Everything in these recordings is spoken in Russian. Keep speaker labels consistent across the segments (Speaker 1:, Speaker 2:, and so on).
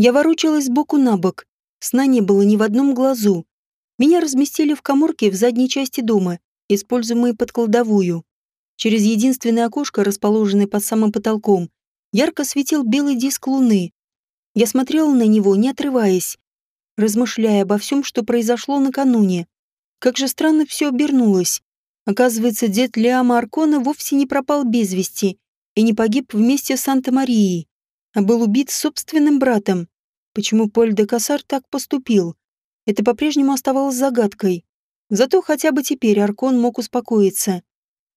Speaker 1: Я ворочалась сбоку на бок. Сна не было ни в одном глазу. Меня разместили в коморке в задней части дома, используемой под кладовую. Через единственное окошко, расположенное под самым потолком, ярко светил белый диск луны. Я смотрела на него, не отрываясь, размышляя обо всем, что произошло накануне. Как же странно все обернулось. Оказывается, дед Лиама Аркона вовсе не пропал без вести и не погиб вместе с Санта-Марией, а был убит собственным братом. Почему Поль де Кассар так поступил? Это по-прежнему оставалось загадкой. Зато хотя бы теперь Аркон мог успокоиться.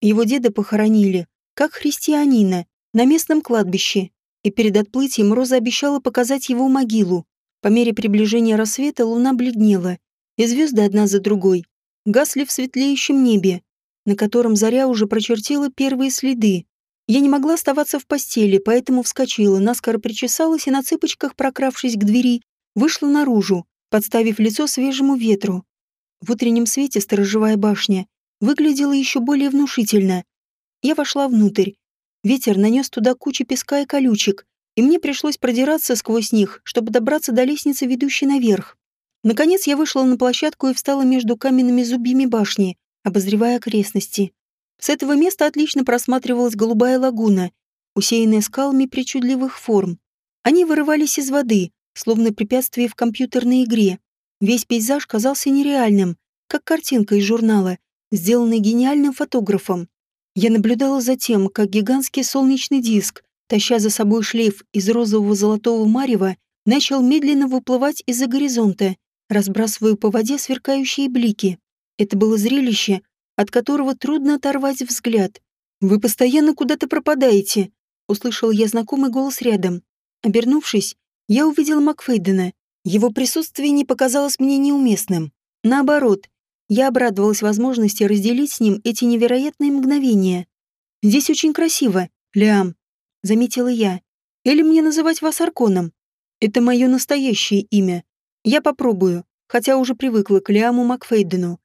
Speaker 1: Его деда похоронили, как христианина, на местном кладбище, и перед отплытием Роза обещала показать его могилу. По мере приближения рассвета луна бледнела, и звезды одна за другой гасли в светлеющем небе, на котором заря уже прочертила первые следы. Я не могла оставаться в постели, поэтому вскочила, наскоро причесалась и на цыпочках, прокравшись к двери, вышла наружу, подставив лицо свежему ветру. В утреннем свете сторожевая башня выглядела еще более внушительно. Я вошла внутрь. Ветер нанес туда кучу песка и колючек, и мне пришлось продираться сквозь них, чтобы добраться до лестницы, ведущей наверх. Наконец я вышла на площадку и встала между каменными зубьями башни, обозревая окрестности. С этого места отлично просматривалась голубая лагуна, усеянная скалами причудливых форм. Они вырывались из воды, словно препятствие в компьютерной игре. Весь пейзаж казался нереальным, как картинка из журнала, сделанный гениальным фотографом. Я наблюдала за тем, как гигантский солнечный диск, таща за собой шлейф из розового золотого марева, начал медленно выплывать из-за горизонта, разбрасывая по воде сверкающие блики. Это было зрелище, от которого трудно оторвать взгляд. «Вы постоянно куда-то пропадаете», — услышал я знакомый голос рядом. Обернувшись, я увидел Макфейдена. Его присутствие не показалось мне неуместным. Наоборот, я обрадовалась возможности разделить с ним эти невероятные мгновения. «Здесь очень красиво, Лиам», — заметила я. «Или мне называть вас Арконом? Это мое настоящее имя. Я попробую, хотя уже привыкла к Лиаму Макфейдену.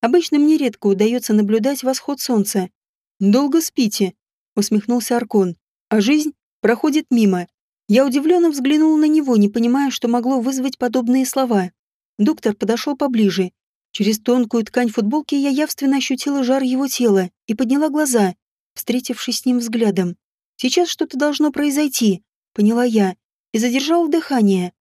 Speaker 1: Обычно мне редко удается наблюдать восход солнца. «Долго спите», — усмехнулся Аркон. «А жизнь проходит мимо». Я удивленно взглянула на него, не понимая, что могло вызвать подобные слова. Доктор подошел поближе Через тонкую ткань футболки я явственно ощутила жар его тела и подняла глаза, встретившись с ним взглядом. «Сейчас что-то должно произойти», — поняла я, и задержала дыхание.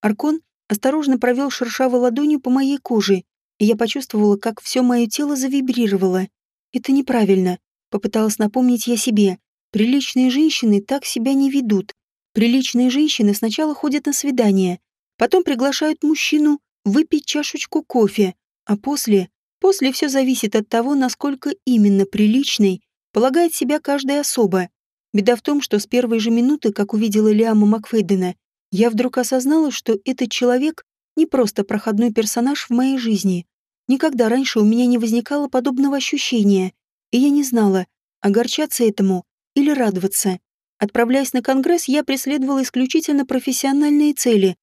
Speaker 1: Аркон осторожно провел шершавой ладонью по моей коже, и я почувствовала, как все мое тело завибрировало. «Это неправильно», — попыталась напомнить я себе. «Приличные женщины так себя не ведут. Приличные женщины сначала ходят на свидание, потом приглашают мужчину выпить чашечку кофе, а после, после все зависит от того, насколько именно приличной полагает себя каждая особа. Беда в том, что с первой же минуты, как увидела Лиама Макфейдена, я вдруг осознала, что этот человек не просто проходной персонаж в моей жизни. Никогда раньше у меня не возникало подобного ощущения, и я не знала, огорчаться этому или радоваться. Отправляясь на конгресс, я преследовала исключительно профессиональные цели,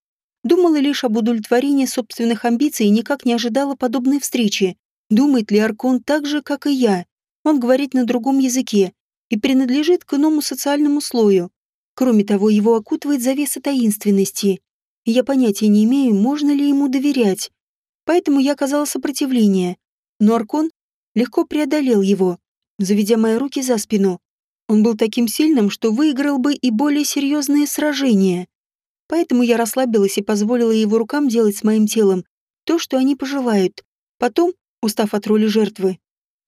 Speaker 1: Думала лишь об удовлетворении собственных амбиций и никак не ожидала подобной встречи. Думает ли Аркон так же, как и я? Он говорит на другом языке и принадлежит к иному социальному слою. Кроме того, его окутывает завеса таинственности. Я понятия не имею, можно ли ему доверять. Поэтому я оказала сопротивление. Но Аркон легко преодолел его, заведя мои руки за спину. Он был таким сильным, что выиграл бы и более серьезные сражения. Поэтому я расслабилась и позволила его рукам делать с моим телом то, что они пожелают. Потом, устав от роли жертвы,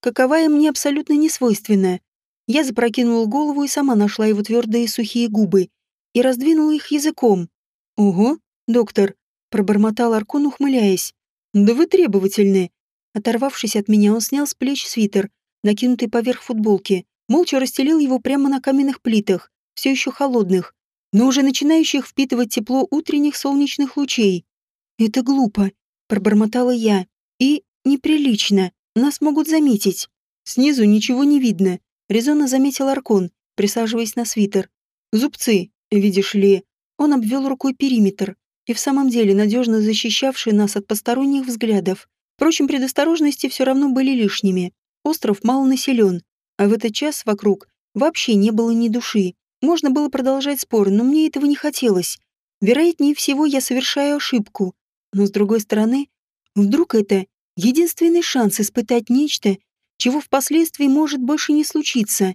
Speaker 1: каковая мне абсолютно не свойственная, я запрокинула голову и сама нашла его твердые сухие губы и раздвинула их языком. «Ого, доктор», — пробормотал Аркон, ухмыляясь. «Да вы требовательны». Оторвавшись от меня, он снял с плеч свитер, накинутый поверх футболки, молча расстелил его прямо на каменных плитах, все еще холодных, но уже начинающих впитывать тепло утренних солнечных лучей. «Это глупо», — пробормотала я. «И неприлично. Нас могут заметить». «Снизу ничего не видно», — резонно заметил Аркон, присаживаясь на свитер. «Зубцы, видишь ли». Он обвел рукой периметр, и в самом деле надежно защищавший нас от посторонних взглядов. Впрочем, предосторожности все равно были лишними. Остров мало населен, а в этот час вокруг вообще не было ни души. Можно было продолжать спор, но мне этого не хотелось. Вероятнее всего, я совершаю ошибку. Но, с другой стороны, вдруг это единственный шанс испытать нечто, чего впоследствии может больше не случиться.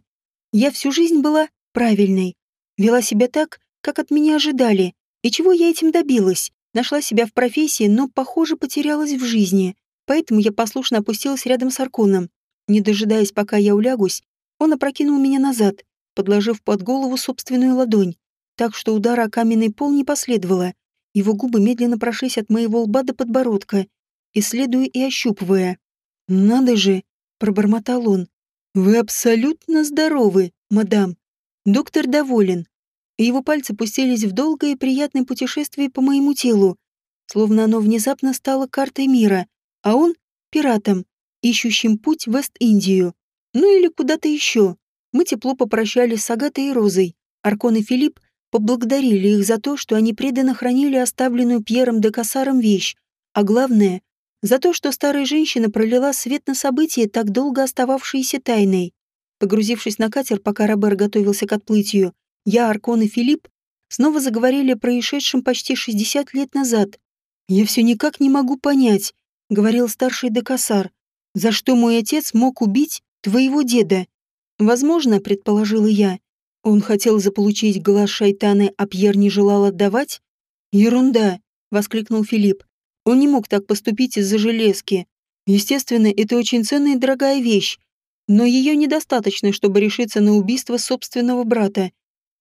Speaker 1: Я всю жизнь была правильной, вела себя так, как от меня ожидали, и чего я этим добилась. Нашла себя в профессии, но, похоже, потерялась в жизни. Поэтому я послушно опустилась рядом с Арконом. Не дожидаясь, пока я улягусь, он опрокинул меня назад, подложив под голову собственную ладонь, так что удара о каменный пол не последовало. Его губы медленно прошлись от моего лба до подбородка, исследуя и ощупывая. «Надо же!» — пробормотал он. «Вы абсолютно здоровы, мадам. Доктор доволен и его пальцы пустились в долгое и приятное путешествие по моему телу, словно оно внезапно стало картой мира, а он — пиратом, ищущим путь в Вест-Индию. Ну или куда-то еще. Мы тепло попрощались с Агатой и Розой. Аркон и Филипп поблагодарили их за то, что они преданно хранили оставленную Пьером де Кассаром вещь, а главное — за то, что старая женщина пролила свет на события, так долго остававшиеся тайной. Погрузившись на катер, пока Робер готовился к отплытию, я, Аркон и Филипп снова заговорили о происшедшем почти 60 лет назад. «Я все никак не могу понять», — говорил старший Декасар, «за что мой отец мог убить твоего деда?» «Возможно», — предположила я, «он хотел заполучить глаз шайтаны, а Пьер не желал отдавать?» «Ерунда», — воскликнул Филипп. «Он не мог так поступить из-за железки. Естественно, это очень ценная и дорогая вещь, но ее недостаточно, чтобы решиться на убийство собственного брата.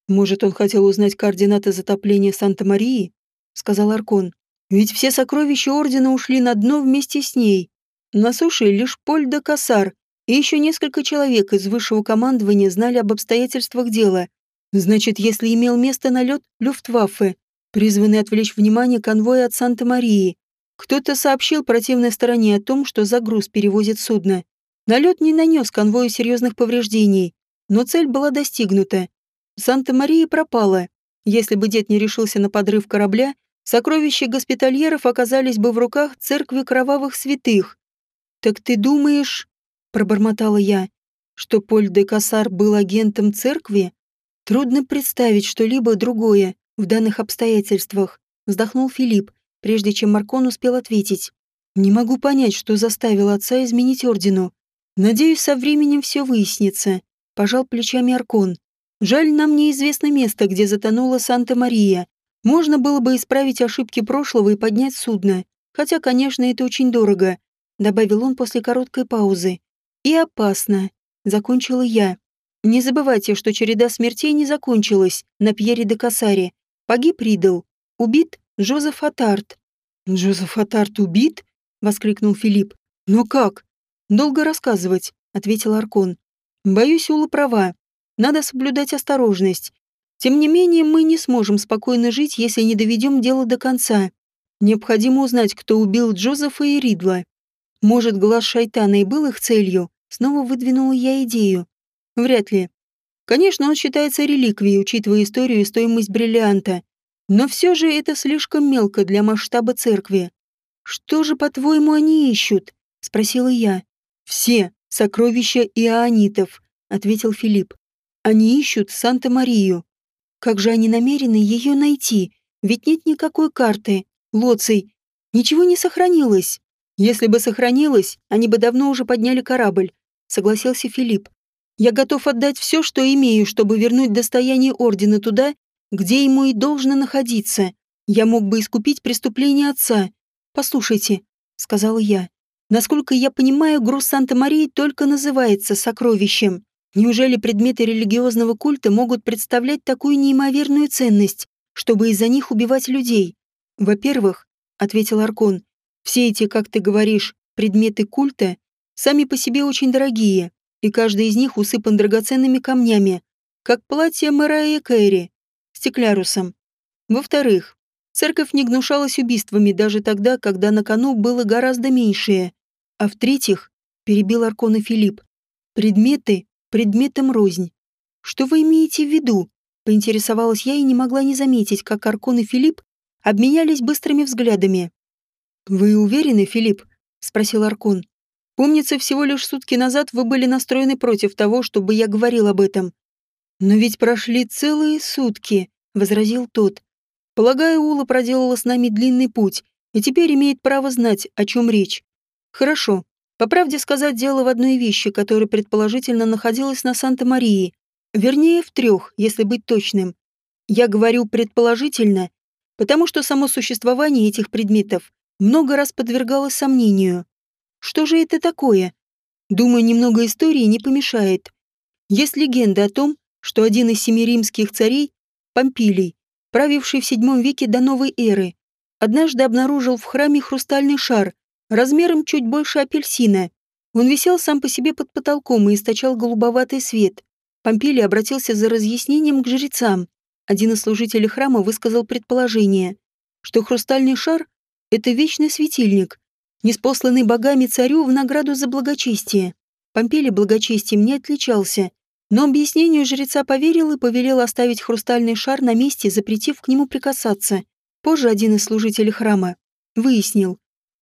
Speaker 1: «Может, он хотел узнать координаты затопления Санта-Марии?» — сказал Аркон. «Ведь все сокровища Ордена ушли на дно вместе с ней. На суше лишь Поль де Кассар и еще несколько человек из высшего командования знали об обстоятельствах дела. Значит, если имел место налет Люфтваффе, призванный отвлечь внимание конвоя от Санта-Марии, кто-то сообщил противной стороне о том, что загруз перевозит судно. Налет не нанес конвою серьезных повреждений, но цель была достигнута. Санта-Мария пропала. Если бы дед не решился на подрыв корабля, сокровища госпитальеров оказались бы в руках церкви кровавых святых. «Так ты думаешь...» — пробормотала я, что Поль де Кассар был агентом церкви? Трудно представить что-либо другое в данных обстоятельствах, вздохнул Филипп, прежде чем Маркон успел ответить. Не могу понять, что заставило отца изменить ордену. Надеюсь, со временем все выяснится. Пожал плечами Аркон. Жаль, нам неизвестно место, где затонула Санта-Мария. Можно было бы исправить ошибки прошлого и поднять судно. Хотя, конечно, это очень дорого», — добавил он после короткой паузы. «И опасно», — закончила я. «Не забывайте, что череда смертей не закончилась на Пьере де Кассаре. Погиб Ридл. Убит Жозеф Атарт». «Жозеф Атарт убит?» — воскликнул Филипп. «Но как?» «Долго рассказывать», — ответил Аркон. «Боюсь, Ула права. Надо соблюдать осторожность. Тем не менее, мы не сможем спокойно жить, если не доведем дело до конца. Необходимо узнать, кто убил Джозефа и Ридла. Может, глаз шайтана и был их целью? Снова выдвинула я идею. Вряд ли. Конечно, он считается реликвией, учитывая историю и стоимость бриллианта. Но все же это слишком мелко для масштаба церкви. «Что же, по-твоему, они ищут?» — спросила я. «Все сокровища иоанитов», — ответил Филипп. Они ищут Санта-Марию. Как же они намерены ее найти? Ведь нет никакой карты, лоций. Ничего не сохранилось. Если бы сохранилось, они бы давно уже подняли корабль, согласился Филипп. Я готов отдать все, что имею, чтобы вернуть достояние Ордена туда, где ему и должно находиться. Я мог бы искупить преступление отца. Послушайте, сказала я. Насколько я понимаю, груз Санта-Марии только называется сокровищем. Неужели предметы религиозного культа могут представлять такую неимоверную ценность, чтобы из-за них убивать людей? Во-первых, ответил Аркон, все эти, как ты говоришь, предметы культа сами по себе очень дорогие, и каждый из них усыпан драгоценными камнями, как платье Мэрайя Кэрри, стеклярусом. Во-вторых, церковь не гнушалась убийствами даже тогда, когда на кону было гораздо меньшее. А в-третьих, перебил Аркона Филипп, предметы, предметом рознь. Что вы имеете в виду? Поинтересовалась я и не могла не заметить, как Аркон и Филипп обменялись быстрыми взглядами. «Вы уверены, Филипп?» — спросил Аркон. «Помнится, всего лишь сутки назад вы были настроены против того, чтобы я говорил об этом». «Но ведь прошли целые сутки», — возразил тот. Полагаю, Ула проделала с нами длинный путь и теперь имеет право знать, о чем речь. Хорошо. По правде сказать, дело в одной вещи, которая предположительно находилась на Санта-Марии. Вернее, в трех, если быть точным. Я говорю предположительно, потому что само существование этих предметов много раз подвергалось сомнению. Что же это такое? Думаю, немного истории не помешает. Есть легенда о том, что один из семи римских царей, Помпилий, правивший в VII веке до новой эры, однажды обнаружил в храме хрустальный шар размером чуть больше апельсина. Он висел сам по себе под потолком и источал голубоватый свет. Помпилий обратился за разъяснением к жрецам. Один из служителей храма высказал предположение, что хрустальный шар — это вечный светильник, неспосланный богами царю в награду за благочестие. Помпилий благочестием не отличался, но объяснению жреца поверил и повелел оставить хрустальный шар на месте, запретив к нему прикасаться. Позже один из служителей храма выяснил,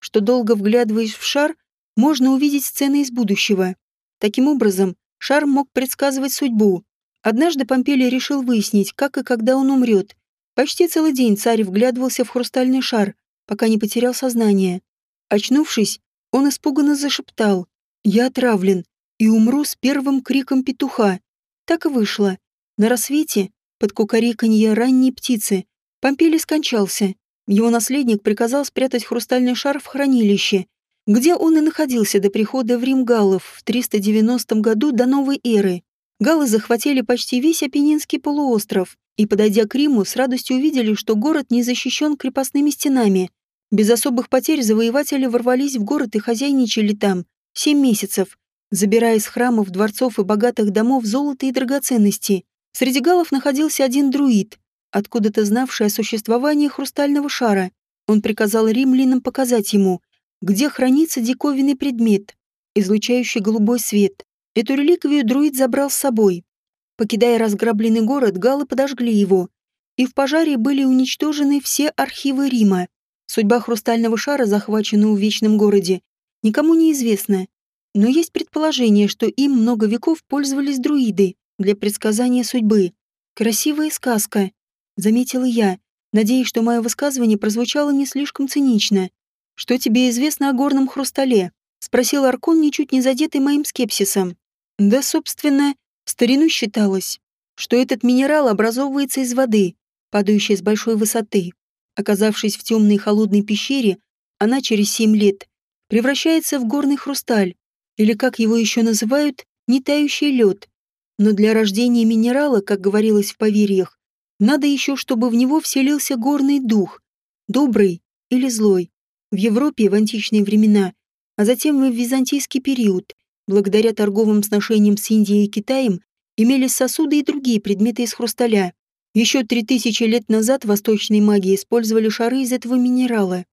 Speaker 1: что долго вглядываясь в шар, можно увидеть сцены из будущего. Таким образом, шар мог предсказывать судьбу. Однажды Помпелий решил выяснить, как и когда он умрет. Почти целый день царь вглядывался в хрустальный шар, пока не потерял сознание. Очнувшись, он испуганно зашептал «Я отравлен и умру с первым криком петуха». Так и вышло. На рассвете, под кукареканье ранней птицы, Помпелий скончался. Его наследник приказал спрятать хрустальный шар в хранилище, где он и находился до прихода в Рим галлов в 390 году до новой эры. Галлы захватили почти весь Апеннинский полуостров и, подойдя к Риму, с радостью увидели, что город не защищен крепостными стенами. Без особых потерь завоеватели ворвались в город и хозяйничали там семь месяцев, забирая из храмов, дворцов и богатых домов золото и драгоценности. Среди галов находился один друид, откуда-то знавший о существовании хрустального шара. Он приказал римлянам показать ему, где хранится диковинный предмет, излучающий голубой свет. Эту реликвию друид забрал с собой. Покидая разграбленный город, галы подожгли его, и в пожаре были уничтожены все архивы Рима. Судьба хрустального шара, захваченного в Вечном городе, никому не известна. Но есть предположение, что им много веков пользовались друиды для предсказания судьбы. Красивая сказка, заметила я, надеясь, что мое высказывание прозвучало не слишком цинично. «Что тебе известно о горном хрустале?» — спросил Аркон, ничуть не задетый моим скепсисом. «Да, собственно, в старину считалось, что этот минерал образовывается из воды, падающей с большой высоты. Оказавшись в темной холодной пещере, она через семь лет превращается в горный хрусталь, или, как его еще называют, нетающий лед. Но для рождения минерала, как говорилось в поверьях, надо еще, чтобы в него вселился горный дух, добрый или злой. В Европе в античные времена, а затем и в византийский период, благодаря торговым сношениям с Индией и Китаем, имелись сосуды и другие предметы из хрусталя, еще три тысячи лет назад восточные маги использовали шары из этого минерала.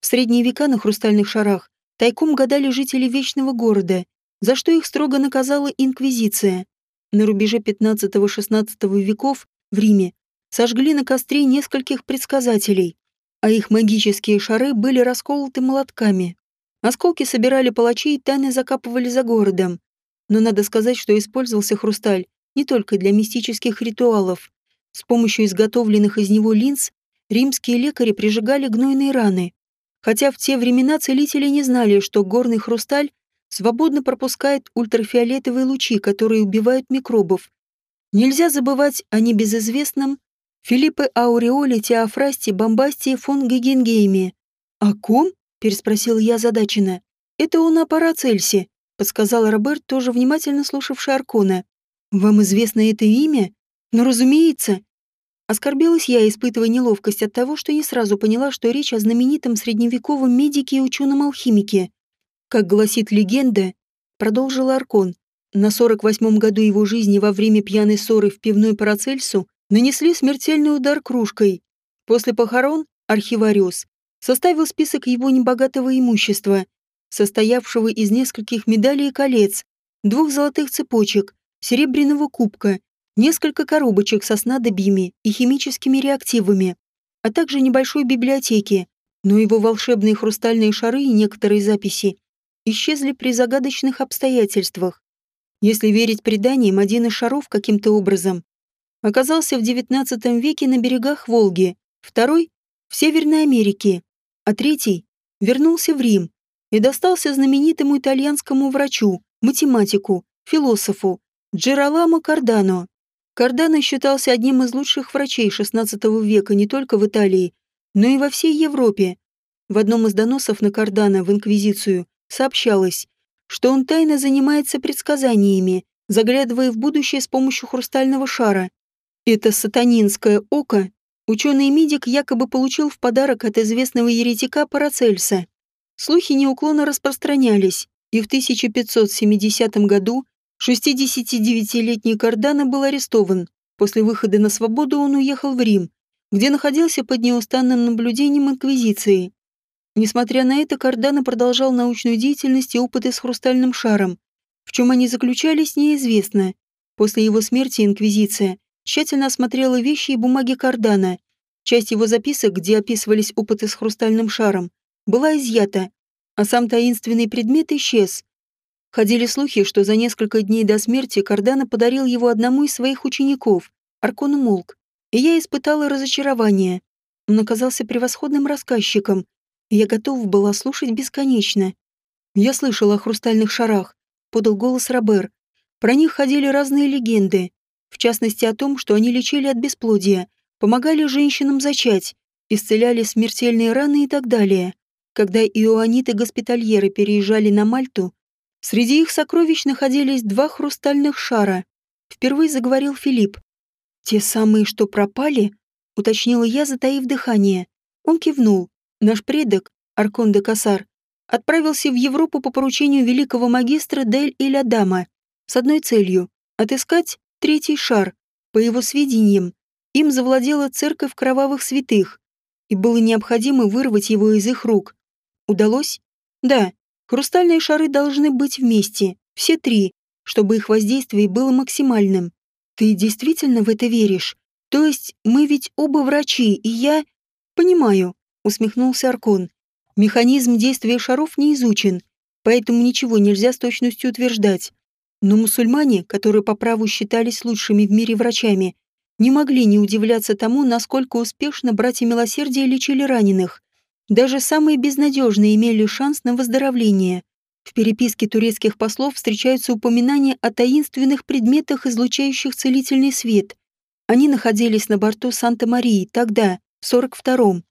Speaker 1: В средние века на хрустальных шарах тайком гадали жители Вечного города, за что их строго наказала Инквизиция. На рубеже 15-16 веков в Риме сожгли на костре нескольких предсказателей, а их магические шары были расколоты молотками. Осколки собирали палачи и тайно закапывали за городом. Но надо сказать, что использовался хрусталь не только для мистических ритуалов, с помощью изготовленных из него линз римские лекари прижигали гнойные раны. Хотя в те времена целители не знали, что горный хрусталь свободно пропускает ультрафиолетовые лучи, которые убивают микробов. Нельзя забывать о небезызвестном Филиппе Ауреоле Теофрасте Бомбастии фон Гегенгейме. «О ком?» – переспросил я задаченно. «Это он о Парацельсе», – подсказал Роберт, тоже внимательно слушавший Аркона. «Вам известно это имя?» Но разумеется. Оскорбилась я, испытывая неловкость от того, что не сразу поняла, что речь о знаменитом средневековом медике и ученом-алхимике. Как гласит легенда, продолжил Аркон, на 48-м году его жизни во время пьяной ссоры в пивной Парацельсу нанесли смертельный удар кружкой. После похорон архивариус составил список его небогатого имущества, состоявшего из нескольких медалей и колец, двух золотых цепочек, серебряного кубка несколько коробочек со снадобьями и химическими реактивами, а также небольшой библиотеки, но его волшебные хрустальные шары и некоторые записи исчезли при загадочных обстоятельствах. Если верить преданиям, один из шаров каким-то образом оказался в XIX веке на берегах Волги, второй — в Северной Америке, а третий вернулся в Рим и достался знаменитому итальянскому врачу, математику, философу Джероламо Кардано. Кардано считался одним из лучших врачей XVI века не только в Италии, но и во всей Европе. В одном из доносов на Кардано в Инквизицию сообщалось, что он тайно занимается предсказаниями, заглядывая в будущее с помощью хрустального шара. Это сатанинское око ученый-медик якобы получил в подарок от известного еретика Парацельса. Слухи неуклонно распространялись, и в 1570 году 69-летний Кардано был арестован. После выхода на свободу он уехал в Рим, где находился под неустанным наблюдением Инквизиции. Несмотря на это, Кардано продолжал научную деятельность и опыты с хрустальным шаром. В чем они заключались, неизвестно. После его смерти Инквизиция тщательно осмотрела вещи и бумаги Кардана. Часть его записок, где описывались опыты с хрустальным шаром, была изъята, а сам таинственный предмет исчез. Ходили слухи, что за несколько дней до смерти Кардана подарил его одному из своих учеников, Аркону Молк, и я испытала разочарование. Он оказался превосходным рассказчиком, и я готова была слушать бесконечно. Я слышала о хрустальных шарах, подал голос Робер. Про них ходили разные легенды, в частности о том, что они лечили от бесплодия, помогали женщинам зачать, исцеляли смертельные раны и так далее. Когда иоаниты-госпитальеры переезжали на Мальту, среди их сокровищ находились два хрустальных шара. Впервые заговорил Филипп. «Те самые, что пропали?» — уточнила я, затаив дыхание. Он кивнул. Наш предок, Аркон де Касар, отправился в Европу по поручению великого магистра Дель Илядама с одной целью — отыскать третий шар. По его сведениям, им завладела церковь кровавых святых, и было необходимо вырвать его из их рук. Удалось? Да, хрустальные шары должны быть вместе, все три, чтобы их воздействие было максимальным. Ты действительно в это веришь? То есть мы ведь оба врачи, и я... Понимаю, усмехнулся Аркон. Механизм действия шаров не изучен, поэтому ничего нельзя с точностью утверждать. Но мусульмане, которые по праву считались лучшими в мире врачами, не могли не удивляться тому, насколько успешно братья милосердия лечили раненых. Даже самые безнадежные имели шанс на выздоровление. В переписке турецких послов встречаются упоминания о таинственных предметах, излучающих целительный свет. Они находились на борту Санта-Марии тогда, в 42-м.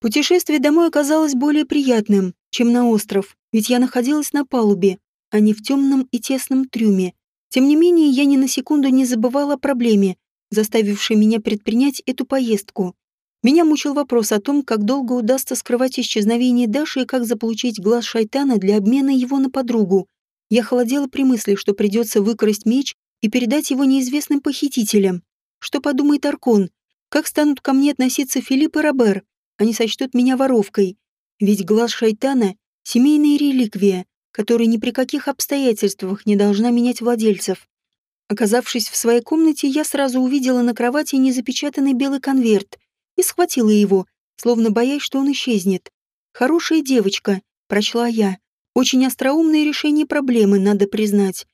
Speaker 1: Путешествие домой оказалось более приятным, чем на остров, ведь я находилась на палубе, а не в темном и тесном трюме. Тем не менее, я ни на секунду не забывала о проблеме, заставившей меня предпринять эту поездку. Меня мучил вопрос о том, как долго удастся скрывать исчезновение Даши и как заполучить глаз шайтана для обмена его на подругу. Я холодела при мысли, что придется выкрасть меч и передать его неизвестным похитителям. Что подумает Аркон? Как станут ко мне относиться Филипп и Робер? Они сочтут меня воровкой. Ведь глаз шайтана — семейная реликвия, которая ни при каких обстоятельствах не должна менять владельцев. Оказавшись в своей комнате, я сразу увидела на кровати незапечатанный белый конверт и схватила его, словно боясь, что он исчезнет. «Хорошая девочка», — прочла я. «Очень остроумное решение проблемы, надо признать.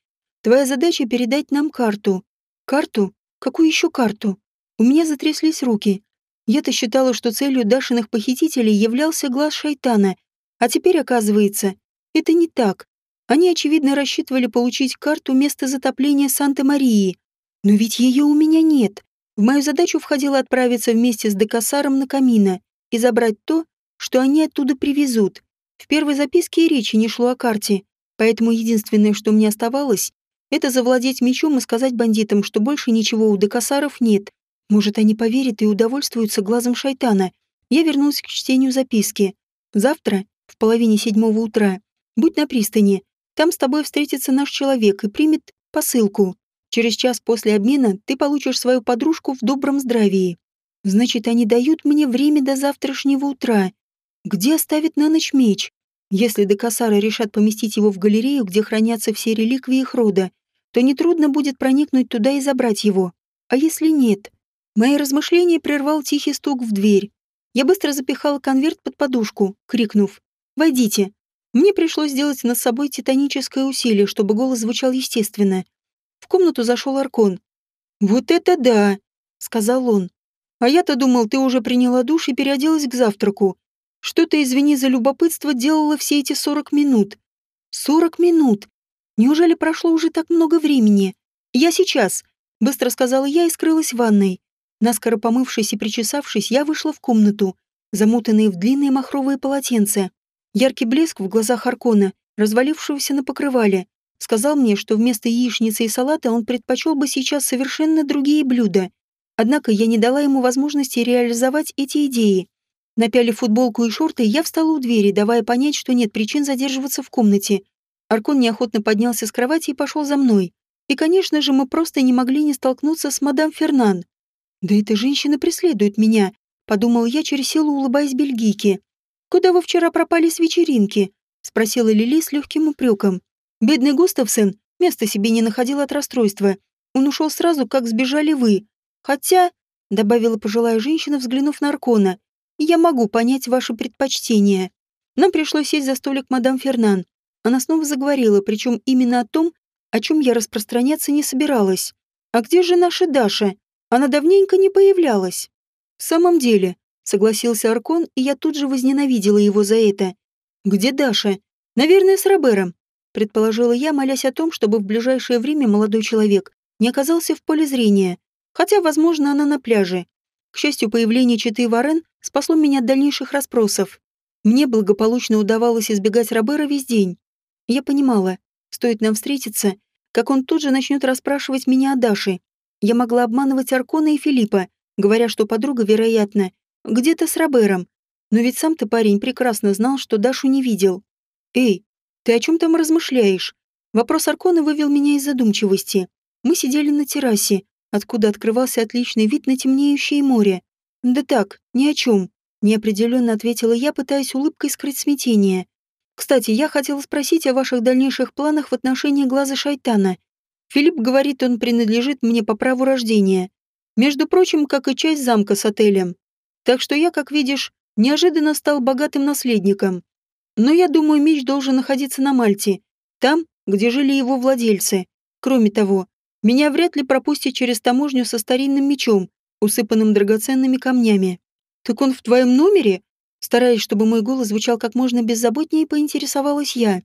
Speaker 1: Твоя задача — передать нам карту». «Карту? Какую еще карту?» У меня затряслись руки. Я-то считала, что целью Дашиных похитителей являлся глаз шайтана, а теперь, оказывается, это не так. Они, очевидно, рассчитывали получить карту места затопления Санта-Марии. Но ведь ее у меня нет. В мою задачу входило отправиться вместе с Декасаром на Камина и забрать то, что они оттуда привезут. В первой записке и речи не шло о карте, поэтому единственное, что мне оставалось, это завладеть мечом и сказать бандитам, что больше ничего у Декасаров нет, может, они поверят и удовольствуются глазом шайтана. Я вернулась к чтению записки. Завтра, в половине седьмого утра, будь на пристани. Там с тобой встретится наш человек и примет посылку. Через час после обмена ты получишь свою подружку в добром здравии. Значит, они дают мне время до завтрашнего утра. Где оставят на ночь меч? Если Декасары решат поместить его в галерею, где хранятся все реликвии их рода, то нетрудно будет проникнуть туда и забрать его. А если нет? Мои размышления прервал тихий стук в дверь. Я быстро запихала конверт под подушку, крикнув «Войдите». Мне пришлось сделать над собой титаническое усилие, чтобы голос звучал естественно. В комнату зашел Аркон. «Вот это да!» — сказал он. А я-то думал, ты уже приняла душ и переоделась к завтраку. Что ты, извини за любопытство, делала все эти сорок минут? Сорок минут? Неужели прошло уже так много времени? Я сейчас, быстро сказала я и скрылась в ванной. Наскоро помывшись и причесавшись, я вышла в комнату, замутанные в длинные махровые полотенца. Яркий блеск в глазах Аркона, развалившегося на покрывале, сказал мне, что вместо яичницы и салата он предпочел бы сейчас совершенно другие блюда. Однако я не дала ему возможности реализовать эти идеи. Напялив футболку и шорты, я встала у двери, давая понять, что нет причин задерживаться в комнате. Аркон неохотно поднялся с кровати и пошел за мной. И, конечно же, мы просто не могли не столкнуться с мадам Фернан. «Да эта женщина преследует меня», — подумал я через силу, улыбаясь бельгийке. «Куда вы вчера пропали с вечеринки?» — спросила Лили с легким упреком. Бедный Густавсон места себе не находил от расстройства. Он ушел сразу, как сбежали вы. Хотя, — добавила пожилая женщина, взглянув на Аркона, — я могу понять ваши предпочтения. Нам пришлось сесть за столик мадам Фернан. Она снова заговорила, причем именно о том, о чем я распространяться не собиралась. «А где же наша Даша? Она давненько не появлялась». «В самом деле», — согласился Аркон, и я тут же возненавидела его за это. «Где Даша? Наверное, с Робером», — предположила я, молясь о том, чтобы в ближайшее время молодой человек не оказался в поле зрения, хотя, возможно, она на пляже. К счастью, появление Читы Варен спасло меня от дальнейших расспросов. Мне благополучно удавалось избегать Робера весь день. Я понимала, стоит нам встретиться, как он тут же начнет расспрашивать меня о Даше. Я могла обманывать Аркона и Филиппа, говоря, что подруга, вероятно, где-то с Робером, но ведь сам ты, парень, прекрасно знал, что Дашу не видел. Эй, ты о чем там размышляешь? Вопрос Аркона вывел меня из задумчивости. Мы сидели на террасе, откуда открывался отличный вид на темнеющее море. Да так, ни о чем. Неопределенно ответила я, пытаясь улыбкой скрыть смятение. Кстати, я хотела спросить о ваших дальнейших планах в отношении глаза шайтана. Филипп говорит, он принадлежит мне по праву рождения. Между прочим, как и часть замка с отелем. Так что я, как видишь, неожиданно стал богатым наследником. Но я думаю, меч должен находиться на Мальте, там, где жили его владельцы. Кроме того, меня вряд ли пропустят через таможню со старинным мечом, усыпанным драгоценными камнями. Так он в твоем номере? Стараясь, чтобы мой голос звучал как можно беззаботнее, поинтересовалась я.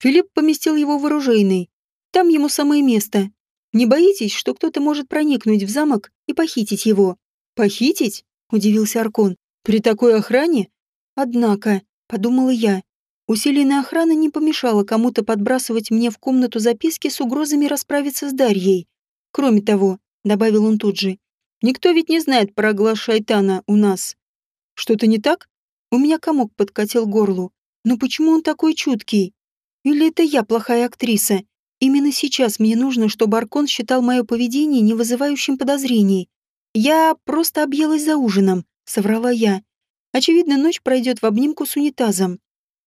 Speaker 1: Филипп поместил его в оружейный. Там ему самое место. Не боитесь, что кто-то может проникнуть в замок и похитить его? Похитить? Удивился Аркон. При такой охране? Однако, подумала я, усиленная охрана не помешала кому-то подбрасывать мне в комнату записки с угрозами расправиться с Дарьей. Кроме того, добавил он тут же, никто ведь не знает про глаз шайтана у нас. Что-то не так? У меня комок подкатил горлу. Но почему он такой чуткий? Или это я плохая актриса? Именно сейчас мне нужно, чтобы Аркон считал мое поведение не вызывающим подозрений. Я просто объелась за ужином, соврала я. Очевидно, ночь пройдет в обнимку с унитазом.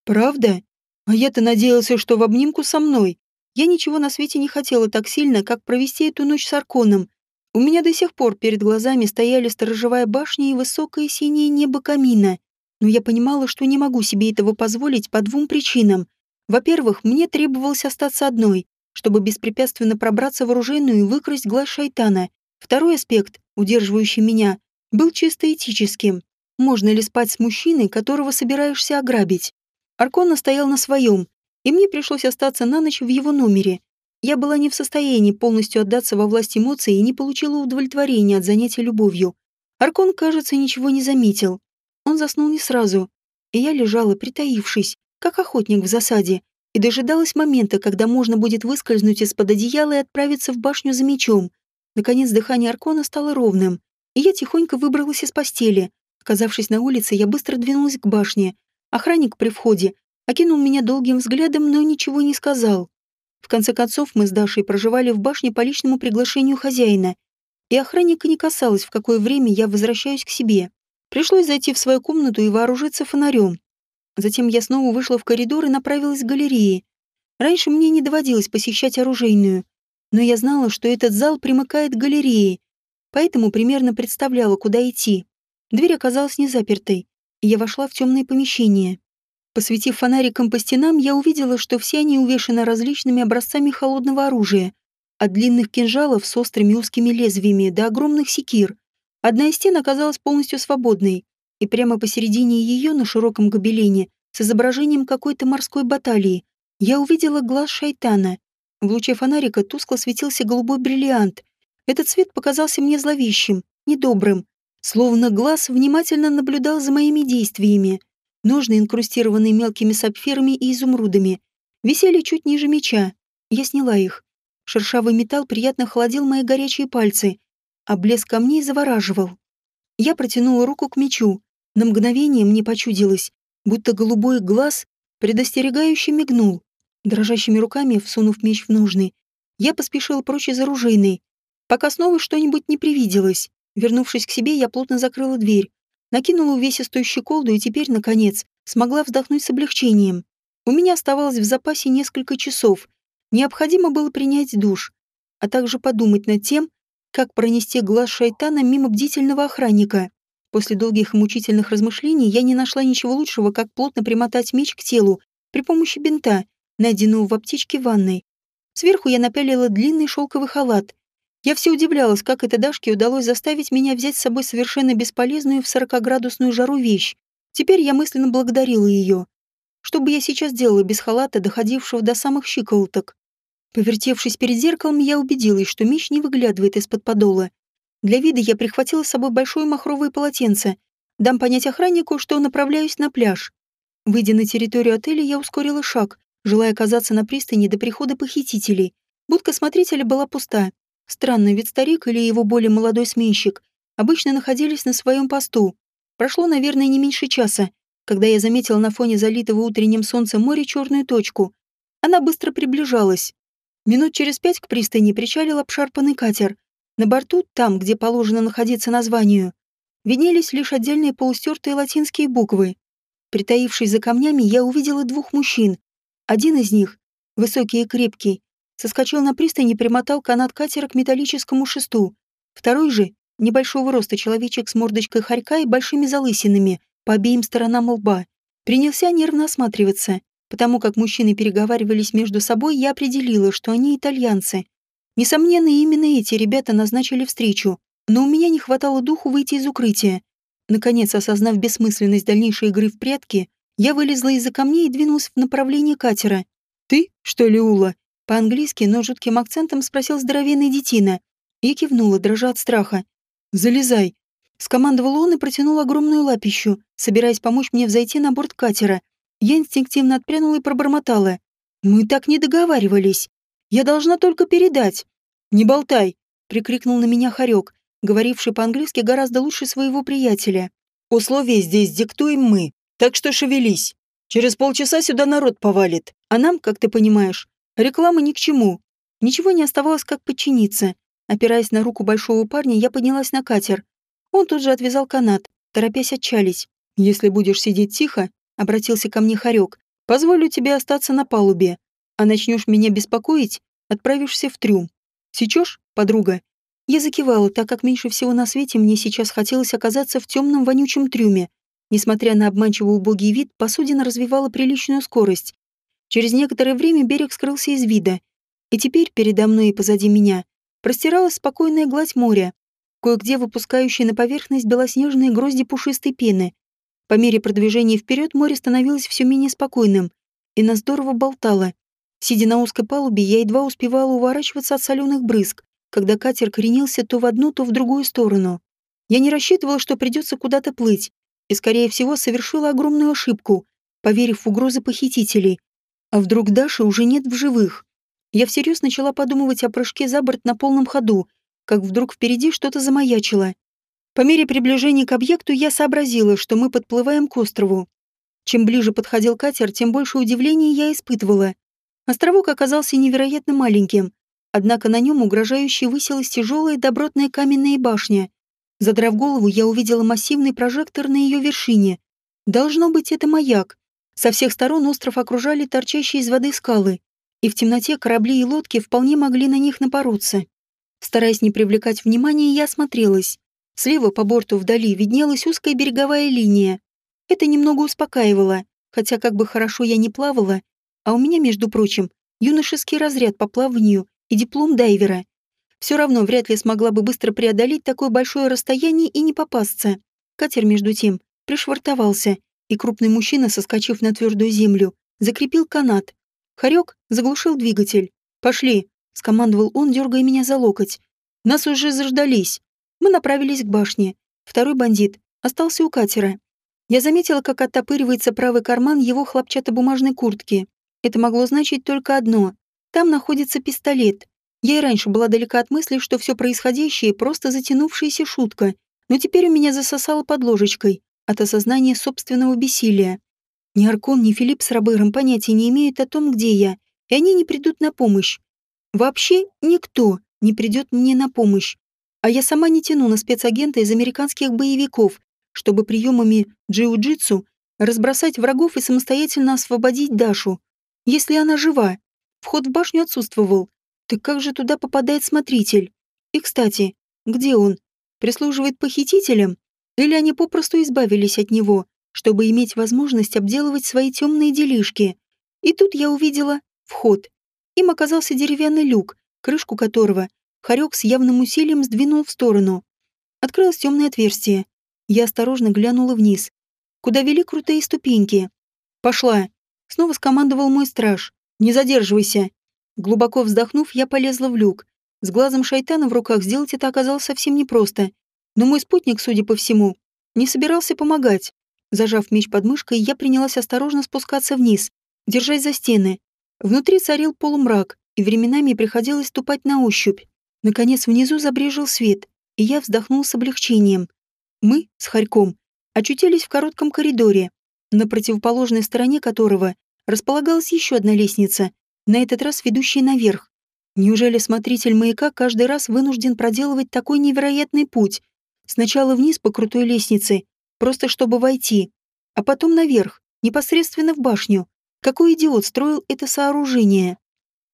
Speaker 1: Правда? А я-то надеялся, что в обнимку со мной. Я ничего на свете не хотела так сильно, как провести эту ночь с Арконом. У меня до сих пор перед глазами стояли сторожевая башня и высокое синее небо камина. Но я понимала, что не могу себе этого позволить по двум причинам. Во-первых, мне требовалось остаться одной, чтобы беспрепятственно пробраться в оружейную и выкрасть глаз шайтана. Второй аспект, удерживающий меня, был чисто этическим. Можно ли спать с мужчиной, которого собираешься ограбить? Аркон настоял на своем, и мне пришлось остаться на ночь в его номере. Я была не в состоянии полностью отдаться во власть эмоций и не получила удовлетворения от занятия любовью. Аркон, кажется, ничего не заметил. Он заснул не сразу, и я лежала, притаившись, как охотник в засаде, и дожидалась момента, когда можно будет выскользнуть из-под одеяла и отправиться в башню за мечом. Наконец дыхание Аркона стало ровным, и я тихонько выбралась из постели. Оказавшись на улице, я быстро двинулась к башне. Охранник при входе окинул меня долгим взглядом, но ничего не сказал. В конце концов, мы с Дашей проживали в башне по личному приглашению хозяина, и охранника не касалось, в какое время я возвращаюсь к себе. Пришлось зайти в свою комнату и вооружиться фонарем. Затем я снова вышла в коридор и направилась к галерее. Раньше мне не доводилось посещать оружейную, но я знала, что этот зал примыкает к галерее, поэтому примерно представляла, куда идти. Дверь оказалась не запертой, и я вошла в темное помещение. Посветив фонариком по стенам, я увидела, что все они увешаны различными образцами холодного оружия, от длинных кинжалов с острыми узкими лезвиями до огромных секир. Одна из стен оказалась полностью свободной, и прямо посередине ее на широком гобелене с изображением какой-то морской баталии я увидела глаз шайтана. В луче фонарика тускло светился голубой бриллиант. Этот цвет показался мне зловещим, недобрым, словно глаз внимательно наблюдал за моими действиями. Ножны, инкрустированные мелкими сапфирами и изумрудами, висели чуть ниже меча. Я сняла их. Шершавый металл приятно холодил мои горячие пальцы, а блеск камней завораживал. Я протянула руку к мечу. На мгновение мне почудилось, будто голубой глаз предостерегающе мигнул. Дрожащими руками, всунув меч в ножны, я поспешила прочь из оружейной, пока снова что-нибудь не привиделось. Вернувшись к себе, я плотно закрыла дверь, накинула увесистую щеколду и теперь, наконец, смогла вздохнуть с облегчением. У меня оставалось в запасе несколько часов. Необходимо было принять душ, а также подумать над тем, как пронести глаз шайтана мимо бдительного охранника. После долгих и мучительных размышлений я не нашла ничего лучшего, как плотно примотать меч к телу при помощи бинта найденную в аптечке ванной. Сверху я напялила длинный шелковый халат. Я все удивлялась, как это Дашке удалось заставить меня взять с собой совершенно бесполезную в сорокоградусную жару вещь. Теперь я мысленно благодарила ее. Что бы я сейчас делала без халата, доходившего до самых щиколоток? Повертевшись перед зеркалом, я убедилась, что меч не выглядывает из-под подола. Для вида я прихватила с собой большое махровое полотенце. Дам понять охраннику, что направляюсь на пляж. Выйдя на территорию отеля, я ускорила шаг, желая оказаться на пристани до прихода похитителей. Будка смотрителя была пуста. Странно, ведь старик или его более молодой сменщик обычно находились на своем посту. Прошло, наверное, не меньше часа, когда я заметила на фоне залитого утренним солнцем моря черную точку. Она быстро приближалась. Минут через пять к пристани причалил обшарпанный катер. На борту, там, где положено находиться названию, виднелись лишь отдельные полустертые латинские буквы. Притаившись за камнями, я увидела двух мужчин, один из них, высокий и крепкий, соскочил на пристань и примотал канат катера к металлическому шесту. Второй же, небольшого роста человечек с мордочкой хорька и большими залысинами по обеим сторонам лба, принялся нервно осматриваться. Потому как мужчины переговаривались между собой, я определила, что они итальянцы. Несомненно, именно эти ребята назначили встречу, но у меня не хватало духу выйти из укрытия. Наконец, осознав бессмысленность дальнейшей игры в прятки, я вылезла из-за камней и двинулась в направлении катера. «Ты, что ли, Ула?» По-английски, но жутким акцентом спросил здоровенный детина. И кивнула, дрожа от страха. «Залезай!» Скомандовал он и протянул огромную лапищу, собираясь помочь мне взойти на борт катера. Я инстинктивно отпрянула и пробормотала. «Мы так не договаривались. Я должна только передать». «Не болтай!» — прикрикнул на меня Харек, говоривший по-английски гораздо лучше своего приятеля. «Условия здесь диктуем мы. Так что шевелись. Через полчаса сюда народ повалит. А нам, как ты понимаешь, реклама ни к чему. Ничего не оставалось, как подчиниться. Опираясь на руку большого парня, я поднялась на катер. Он тут же отвязал канат, торопясь отчалить. «Если будешь сидеть тихо», — обратился ко мне Харек, «позволю тебе остаться на палубе. А начнешь меня беспокоить, отправишься в трюм. Сечешь, подруга?» Я закивала, так как меньше всего на свете мне сейчас хотелось оказаться в темном вонючем трюме, Несмотря на обманчиво убогий вид, посудина развивала приличную скорость. Через некоторое время берег скрылся из вида, и теперь передо мной и позади меня простиралась спокойная гладь моря, кое-где выпускающая на поверхность белоснежные грозди пушистой пены. По мере продвижения вперед море становилось все менее спокойным, и нас здорово болтало. Сидя на узкой палубе, я едва успевала уворачиваться от соленых брызг, когда катер кренился то в одну, то в другую сторону. Я не рассчитывала, что придется куда-то плыть, и, скорее всего, совершила огромную ошибку, поверив в угрозы похитителей. А вдруг Даши уже нет в живых? Я всерьез начала подумывать о прыжке за борт на полном ходу, как вдруг впереди что-то замаячило. По мере приближения к объекту я сообразила, что мы подплываем к острову. Чем ближе подходил катер, тем больше удивления я испытывала. Островок оказался невероятно маленьким, однако на нем угрожающе высилась тяжелая добротная каменная башня. Задрав голову, я увидела массивный прожектор на ее вершине. Должно быть, это маяк. Со всех сторон остров окружали торчащие из воды скалы, и в темноте корабли и лодки вполне могли на них напороться. Стараясь не привлекать внимания, я осмотрелась. Слева по борту вдали виднелась узкая береговая линия. Это немного успокаивало, хотя как бы хорошо я не плавала, а у меня, между прочим, юношеский разряд по плаванию и диплом дайвера. Все равно вряд ли смогла бы быстро преодолеть такое большое расстояние и не попасться. Катер, между тем, пришвартовался, и крупный мужчина, соскочив на твердую землю, закрепил канат. Хорек заглушил двигатель. «Пошли», — скомандовал он, дергая меня за локоть. «Нас уже заждались». Мы направились к башне. Второй бандит остался у катера. Я заметила, как оттопыривается правый карман его хлопчатобумажной куртки. Это могло значить только одно. Там находится пистолет. Я и раньше была далека от мысли, что все происходящее — просто затянувшаяся шутка, но теперь у меня засосало под ложечкой от осознания собственного бессилия. Ни Аркон, ни Филипп с Робером понятия не имеют о том, где я, и они не придут на помощь. Вообще никто не придет мне на помощь. А я сама не тяну на спецагента из американских боевиков, чтобы приемами джиу-джитсу разбросать врагов и самостоятельно освободить Дашу. Если она жива. Вход в башню отсутствовал. Так как же туда попадает смотритель? И, кстати, где он? Прислуживает похитителям? Или они попросту избавились от него, чтобы иметь возможность обделывать свои темные делишки? И тут я увидела вход. Им оказался деревянный люк, крышку которого Харек с явным усилием сдвинул в сторону. Открылось темное отверстие. Я осторожно глянула вниз, куда вели крутые ступеньки. «Пошла!» Снова скомандовал мой страж. «Не задерживайся!» Глубоко вздохнув, я полезла в люк. С глазом шайтана в руках сделать это оказалось совсем непросто. Но мой спутник, судя по всему, не собирался помогать. Зажав меч под мышкой, я принялась осторожно спускаться вниз, держась за стены. Внутри царил полумрак, и временами приходилось ступать на ощупь. Наконец внизу забрежил свет, и я вздохнул с облегчением. Мы с Харьком очутились в коротком коридоре, на противоположной стороне которого располагалась еще одна лестница, на этот раз ведущая наверх. Неужели смотритель маяка каждый раз вынужден проделывать такой невероятный путь? Сначала вниз по крутой лестнице, просто чтобы войти, а потом наверх, непосредственно в башню. Какой идиот строил это сооружение?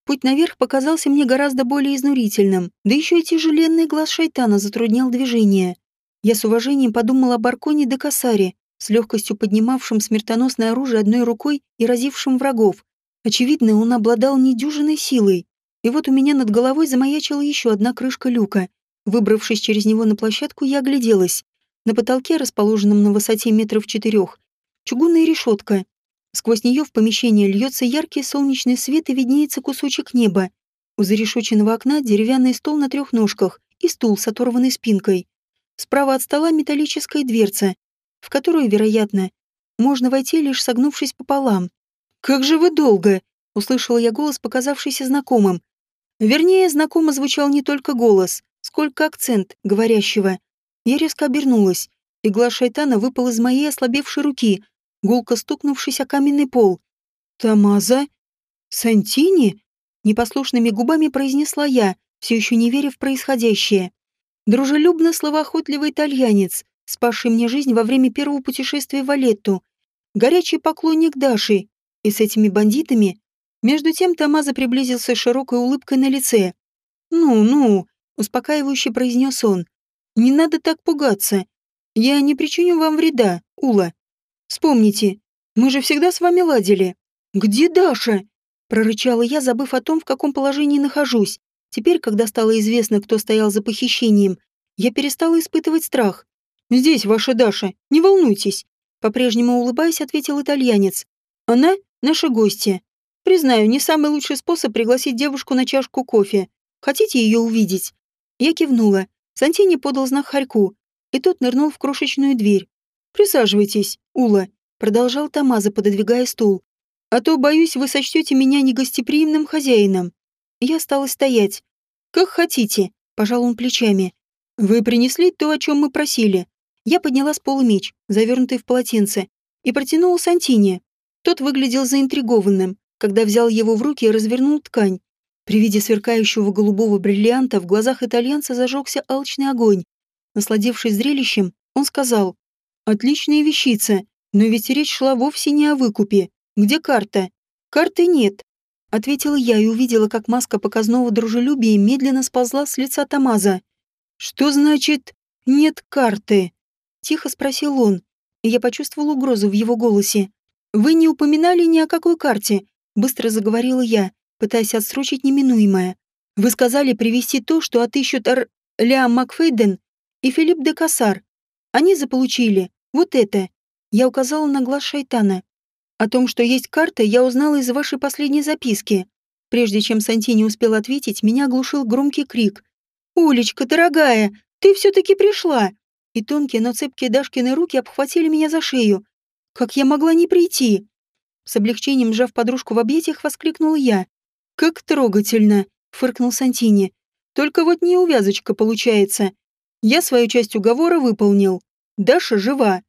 Speaker 1: Путь наверх показался мне гораздо более изнурительным, да еще и тяжеленный глаз шайтана затруднял движение. Я с уважением подумал о Барконе де Касаре, с легкостью поднимавшим смертоносное оружие одной рукой и разившим врагов. Очевидно, он обладал недюжиной силой. И вот у меня над головой замаячила еще одна крышка люка. Выбравшись через него на площадку, я огляделась. На потолке, расположенном на высоте метров четырех, чугунная решетка, Сквозь нее в помещение льется яркий солнечный свет и виднеется кусочек неба. У зарешоченного окна деревянный стол на трех ножках и стул с оторванной спинкой. Справа от стола металлическая дверца, в которую, вероятно, можно войти, лишь согнувшись пополам. «Как же вы долго!» — услышала я голос, показавшийся знакомым. Вернее, знакомо звучал не только голос, сколько акцент говорящего. Я резко обернулась, и глаз шайтана выпал из моей ослабевшей руки, гулко стукнувшись о каменный пол. «Тамаза? Сантини?» Непослушными губами произнесла я, все еще не веря в происходящее. Дружелюбно словоохотливый итальянец, спасший мне жизнь во время первого путешествия в Алетту, горячий поклонник Даши, и с этими бандитами. Между тем Тамаза приблизился с широкой улыбкой на лице. «Ну-ну», — успокаивающе произнес он, — «не надо так пугаться. Я не причиню вам вреда, Ула. Вспомните, мы же всегда с вами ладили. Где Даша? Прорычала я, забыв о том, в каком положении нахожусь. Теперь, когда стало известно, кто стоял за похищением, я перестала испытывать страх. «Здесь ваша Даша, не волнуйтесь», — по-прежнему улыбаясь, ответил итальянец. «Она — наша гостья. Признаю, не самый лучший способ пригласить девушку на чашку кофе. Хотите ее увидеть?» Я кивнула. Сантини подал знак Харьку, и тот нырнул в крошечную дверь. «Присаживайтесь, Ула», — продолжал Тамаза, пододвигая стул. «А то, боюсь, вы сочтете меня негостеприимным хозяином». Я стала стоять. «Как хотите», — пожал он плечами. «Вы принесли то, о чем мы просили». Я подняла с пола меч, завернутый в полотенце, и протянула Сантине. Тот выглядел заинтригованным, когда взял его в руки и развернул ткань. При виде сверкающего голубого бриллианта в глазах итальянца зажегся алчный огонь. Насладившись зрелищем, он сказал, Отличная вещица, но ведь речь шла вовсе не о выкупе. Где карта? Карты нет. Ответила я и увидела, как маска показного дружелюбия медленно сползла с лица Тамаза. «Что значит «нет карты»?» Тихо спросил он, я почувствовала угрозу в его голосе. «Вы не упоминали ни о какой карте», — быстро заговорила я, пытаясь отсрочить неминуемое. Вы сказали привезти то, что отыщут Ар... Ля Макфейден и Филипп де Кассар. Они заполучили. Вот это. Я указала на глаз шайтана. О том, что есть карта, я узнала из вашей последней записки. Прежде чем Сантини успел ответить, меня оглушил громкий крик. «Улечка, дорогая, ты все-таки пришла!» И тонкие, но цепкие Дашкины руки обхватили меня за шею. «Как я могла не прийти?» С облегчением сжав подружку в объятиях, воскликнула я. «Как трогательно!» — фыркнул Сантини. «Только вот не увязочка получается. Я свою часть уговора выполнил. Даша жива.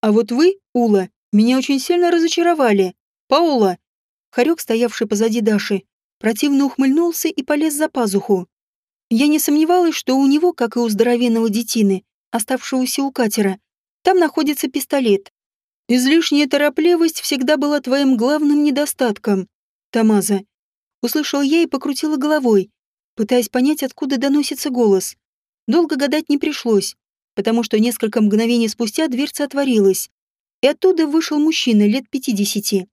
Speaker 1: А вот вы, Ула, меня очень сильно разочаровали. Паула!» Хорек, стоявший позади Даши, противно ухмыльнулся и полез за пазуху. Я не сомневалась, что у него, как и у здоровенного детины, оставшегося у катера, там находится пистолет. Излишняя торопливость всегда была твоим главным недостатком, Тамаза. Услышал я и покрутила головой, пытаясь понять, откуда доносится голос. Долго гадать не пришлось, потому что несколько мгновений спустя дверца отворилась, и оттуда вышел мужчина лет пятидесяти.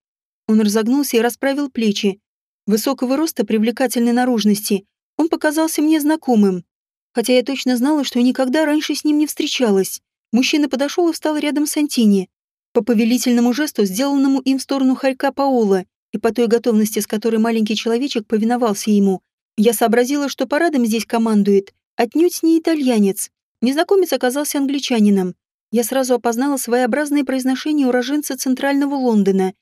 Speaker 1: Он разогнулся и расправил плечи. Высокого роста привлекательной наружности он показался мне знакомым, хотя я точно знала, что никогда раньше с ним не встречалась. Мужчина подошел и встал рядом с Антини. По повелительному жесту, сделанному им в сторону хорька Паола, и по той готовности, с которой маленький человечек повиновался ему, я сообразила, что парадом здесь командует отнюдь не итальянец. Незнакомец оказался англичанином. Я сразу опознала своеобразное произношение уроженца центрального Лондона.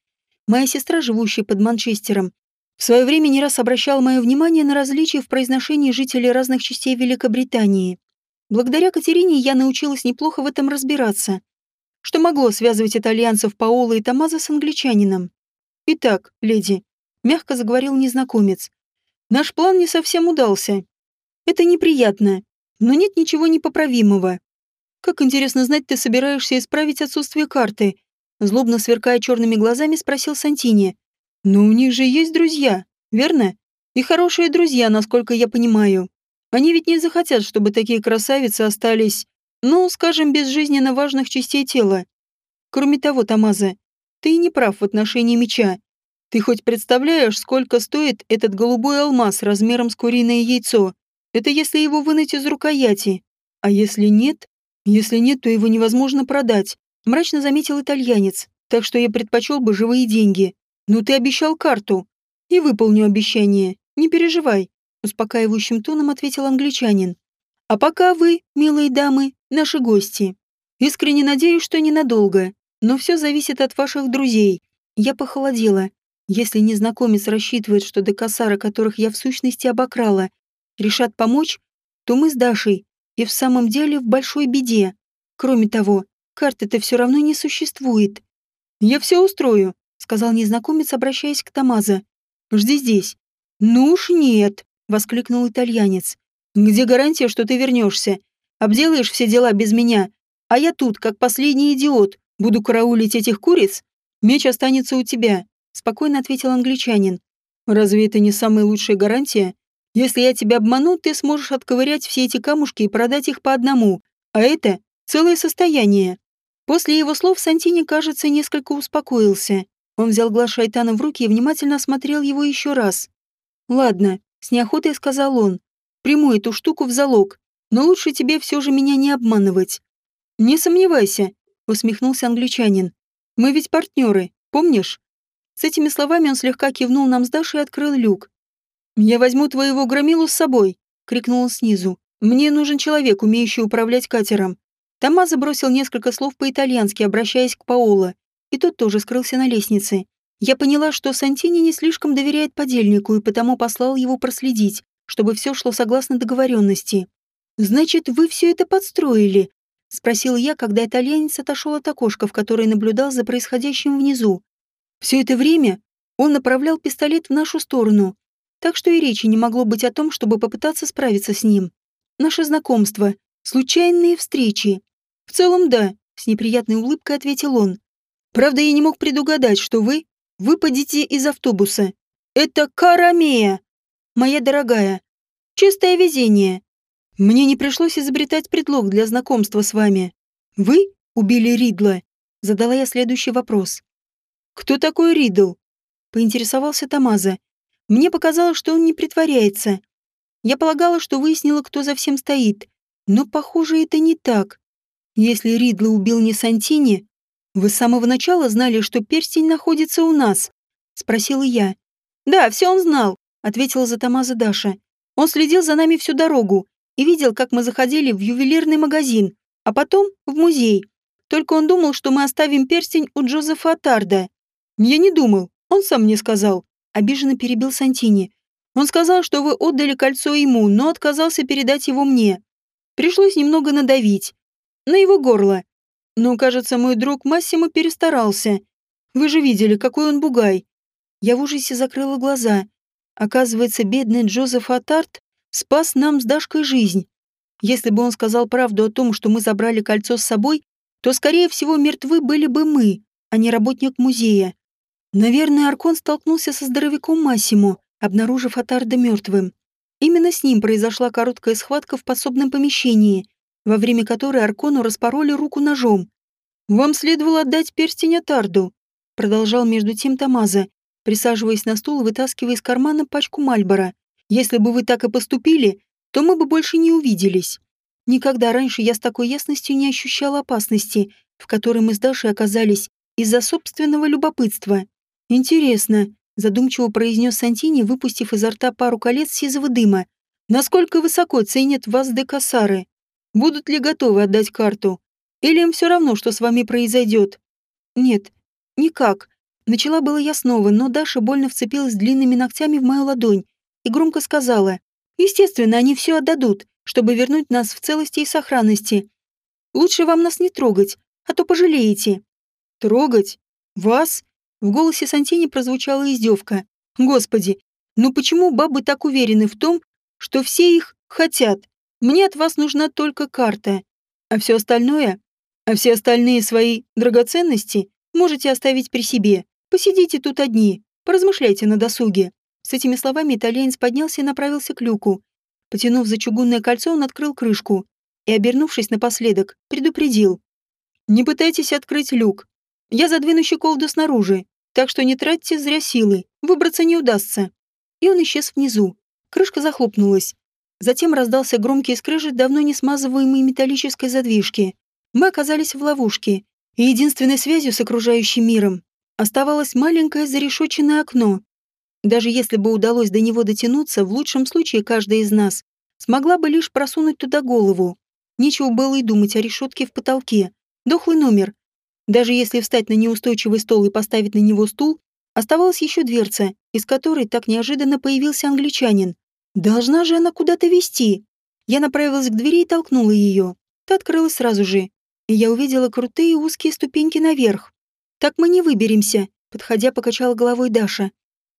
Speaker 1: Моя сестра, живущая под Манчестером, в свое время не раз обращал мое внимание на различия в произношении жителей разных частей Великобритании. Благодаря Катерине я научилась неплохо в этом разбираться. Что могло связывать итальянцев Паоло и Томазо с англичанином? «Итак, леди», — мягко заговорил незнакомец, — «наш план не совсем удался. Это неприятно, но нет ничего непоправимого. Как интересно знать, ты собираешься исправить отсутствие карты?» Злобно сверкая черными глазами, спросил Сантини. Но у них же есть друзья, верно? И хорошие друзья, насколько я понимаю. Они ведь не захотят, чтобы такие красавицы остались, ну, скажем, без жизненно важных частей тела. Кроме того, Тамаза, ты не прав в отношении меча. Ты хоть представляешь, сколько стоит этот голубой алмаз размером с куриное яйцо? Это если его вынуть из рукояти. А если нет? Если нет, то его невозможно продать. Мрачно заметил итальянец. Так что я предпочел бы живые деньги. «Ну ты обещал карту. И выполню обещание. Не переживай», — успокаивающим тоном ответил англичанин. «А пока вы, милые дамы, наши гости. Искренне надеюсь, что ненадолго, но все зависит от ваших друзей. Я похолодела. Если незнакомец рассчитывает, что до косара, которых я в сущности обокрала, решат помочь, то мы с Дашей и в самом деле в большой беде. Кроме того, карты-то все равно не существует. Я все устрою, сказал незнакомец, обращаясь к Тамаза. «Жди здесь». «Ну уж нет», — воскликнул итальянец. «Где гарантия, что ты вернешься? Обделаешь все дела без меня, а я тут, как последний идиот, буду караулить этих куриц? Меч останется у тебя», — спокойно ответил англичанин. «Разве это не самая лучшая гарантия? Если я тебя обману, ты сможешь отковырять все эти камушки и продать их по одному, а это целое состояние». После его слов Сантини, кажется, несколько успокоился. Он взял глаз шайтана в руки и внимательно осмотрел его еще раз. «Ладно», — с неохотой сказал он, — «приму эту штуку в залог, но лучше тебе все же меня не обманывать». «Не сомневайся», — усмехнулся англичанин. «Мы ведь партнеры, помнишь?» С этими словами он слегка кивнул нам с Дашей и открыл люк. «Я возьму твоего громилу с собой», — крикнул он снизу. «Мне нужен человек, умеющий управлять катером». Томазо бросил несколько слов по-итальянски, обращаясь к Паоло, и тот тоже скрылся на лестнице. Я поняла, что Сантини не слишком доверяет подельнику и потому послал его проследить, чтобы все шло согласно договоренности. «Значит, вы все это подстроили?» — спросил я, когда итальянец отошел от окошка, в которое наблюдал за происходящим внизу. Все это время он направлял пистолет в нашу сторону, так что и речи не могло быть о том, чтобы попытаться справиться с ним. Наше знакомство, случайные встречи. В целом, да, с неприятной улыбкой ответил он. Правда, я не мог предугадать, что вы выпадете из автобуса. Это Карамея, моя дорогая. Чистое везение. Мне не пришлось изобретать предлог для знакомства с вами. Вы убили Ридла? Задала я следующий вопрос. Кто такой Ридл? Поинтересовался Тамаза. Мне показалось, что он не притворяется. Я полагала, что выяснила, кто за всем стоит. Но, похоже, это не так. Если Ридла убил не Сантини, вы с самого начала знали, что перстень находится у нас? Спросила я. Да, все он знал, ответила за Тамаза Даша. Он следил за нами всю дорогу и видел, как мы заходили в ювелирный магазин, а потом в музей. Только он думал, что мы оставим перстень у Джозефа Атарда. Я не думал, он сам мне сказал. Обиженно перебил Сантини. Он сказал, что вы отдали кольцо ему, но отказался передать его мне. Пришлось немного надавить. На его горло. Но, кажется, мой друг Массимо перестарался. Вы же видели, какой он бугай. Я в ужасе закрыла глаза. Оказывается, бедный Джозеф Атарт спас нам с Дашкой жизнь. Если бы он сказал правду о том, что мы забрали кольцо с собой, то, скорее всего, мертвы были бы мы, а не работник музея. Наверное, Аркон столкнулся со здоровяком Массимо, обнаружив Атарда мертвым. Именно с ним произошла короткая схватка в подсобном помещении, во время которой Аркону распороли руку ножом. «Вам следовало отдать перстень Атарду», продолжал между тем Тамаза, присаживаясь на стул вытаскивая из кармана пачку Мальбора. «Если бы вы так и поступили, то мы бы больше не увиделись. Никогда раньше я с такой ясностью не ощущала опасности, в которой мы с Дашей оказались из-за собственного любопытства. Интересно, задумчиво произнес Сантини, выпустив изо рта пару колец сизого дыма. Насколько высоко ценят вас декасары? Будут ли готовы отдать карту? Или им все равно, что с вами произойдет? Нет, никак. Начала было я снова, но Даша больно вцепилась длинными ногтями в мою ладонь и громко сказала. Естественно, они все отдадут, чтобы вернуть нас в целости и сохранности. Лучше вам нас не трогать, а то пожалеете. Трогать? Вас? В голосе Сантини прозвучала издевка. Господи, ну почему бабы так уверены в том, что все их хотят? Мне от вас нужна только карта. А все остальное? А все остальные свои драгоценности можете оставить при себе. Посидите тут одни, поразмышляйте на досуге. С этими словами итальянец поднялся и направился к люку. Потянув за чугунное кольцо, он открыл крышку и, обернувшись напоследок, предупредил. «Не пытайтесь открыть люк. Я задвину щеколду снаружи, так что не тратьте зря силы, выбраться не удастся». И он исчез внизу. Крышка захлопнулась. Затем раздался громкий скрежет давно не смазываемой металлической задвижки. Мы оказались в ловушке, и единственной связью с окружающим миром оставалось маленькое зарешоченное окно, даже если бы удалось до него дотянуться, в лучшем случае каждая из нас смогла бы лишь просунуть туда голову. Нечего было и думать о решетке в потолке. Дохлый номер. Даже если встать на неустойчивый стол и поставить на него стул, оставалась еще дверца, из которой так неожиданно появился англичанин. Должна же она куда-то вести. Я направилась к двери и толкнула ее. Та открылась сразу же, и я увидела крутые узкие ступеньки наверх. «Так мы не выберемся», — подходя покачала головой Даша.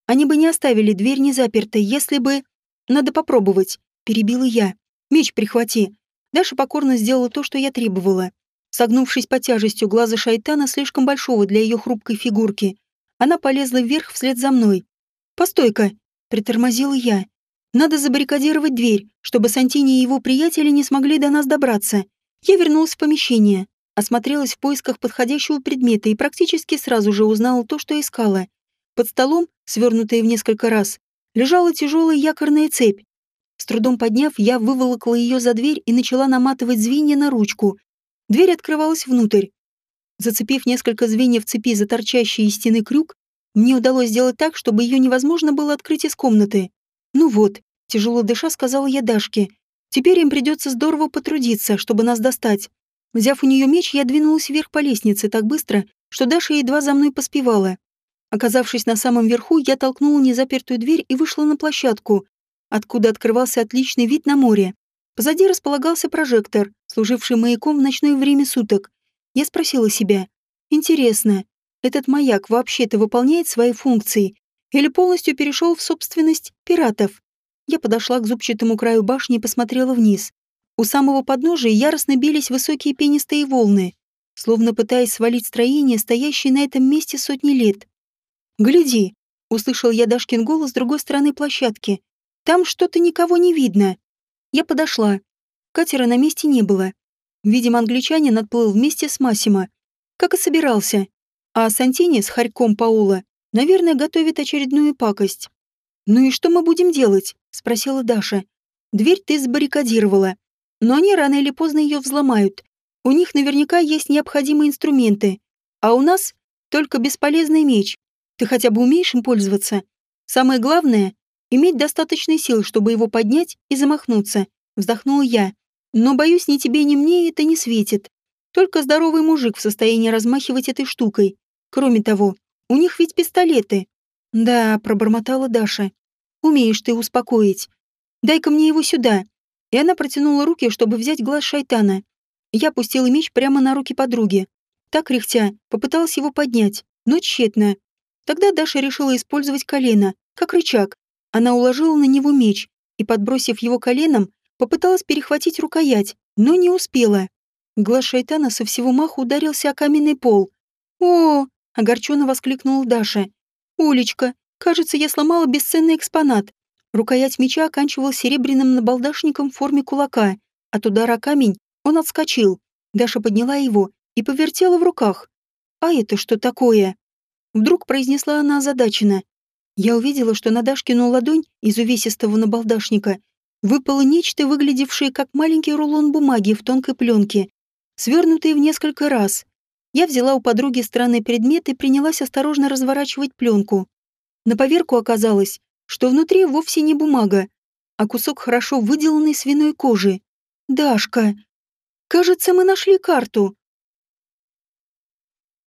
Speaker 1: Они бы не оставили дверь незапертой, если бы... Надо попробовать, перебила я. Меч прихвати. Даша покорно сделала то, что я требовала. Согнувшись под тяжестью глаза шайтана, слишком большого для ее хрупкой фигурки, она полезла вверх вслед за мной. «Постой-ка!» — притормозила я. «Надо забаррикадировать дверь, чтобы Сантини и его приятели не смогли до нас добраться». Я вернулась в помещение, осмотрелась в поисках подходящего предмета и практически сразу же узнала то, что искала. Под столом, свернутая в несколько раз, лежала тяжелая якорная цепь. С трудом подняв, я выволокла ее за дверь и начала наматывать звенья на ручку. Дверь открывалась внутрь. Зацепив несколько звеньев цепи за торчащий из стены крюк, мне удалось сделать так, чтобы ее невозможно было открыть из комнаты. «Ну вот», — тяжело дыша, сказала я Дашке. «Теперь им придется здорово потрудиться, чтобы нас достать». Взяв у нее меч, я двинулась вверх по лестнице так быстро, что Даша едва за мной поспевала. Оказавшись на самом верху, я толкнула незапертую дверь и вышла на площадку, откуда открывался отличный вид на море. Позади располагался прожектор, служивший маяком в ночное время суток. Я спросила себя, интересно, этот маяк вообще-то выполняет свои функции или полностью перешел в собственность пиратов? Я подошла к зубчатому краю башни и посмотрела вниз. У самого подножия яростно бились высокие пенистые волны, словно пытаясь свалить строение, стоящее на этом месте сотни лет. «Гляди!» — услышал я Дашкин голос с другой стороны площадки. «Там что-то никого не видно». Я подошла. Катера на месте не было. Видимо, англичанин отплыл вместе с Массимо, как и собирался. А Сантини с хорьком Паула, наверное, готовит очередную пакость. «Ну и что мы будем делать?» — спросила Даша. Дверь ты забаррикадировала. Но они рано или поздно ее взломают. У них наверняка есть необходимые инструменты. А у нас только бесполезный меч. Ты хотя бы умеешь им пользоваться? Самое главное — иметь достаточной силы, чтобы его поднять и замахнуться. Вздохнула я. Но, боюсь, ни тебе, ни мне это не светит. Только здоровый мужик в состоянии размахивать этой штукой. Кроме того, у них ведь пистолеты. Да, пробормотала Даша. Умеешь ты успокоить. Дай-ка мне его сюда. И она протянула руки, чтобы взять глаз шайтана. Я пустила меч прямо на руки подруги. Так, рехтя, попыталась его поднять, но тщетно. Тогда Даша решила использовать колено, как рычаг. Она уложила на него меч и, подбросив его коленом, попыталась перехватить рукоять, но не успела. Глаз шайтана со всего маху ударился о каменный пол. «О!» — огорченно воскликнула Даша. «Улечка, кажется, я сломала бесценный экспонат». Рукоять меча оканчивалась серебряным набалдашником в форме кулака. От удара камень он отскочил. Даша подняла его и повертела в руках. «А это что такое?» Вдруг произнесла она озадаченно. Я увидела, что на Дашкину ладонь из увесистого набалдашника выпало нечто, выглядевшее как маленький рулон бумаги в тонкой пленке, свернутый в несколько раз. Я взяла у подруги странный предмет и принялась осторожно разворачивать пленку. На поверку оказалось, что внутри вовсе не бумага, а кусок хорошо выделанной свиной кожи. «Дашка! Кажется, мы нашли карту!»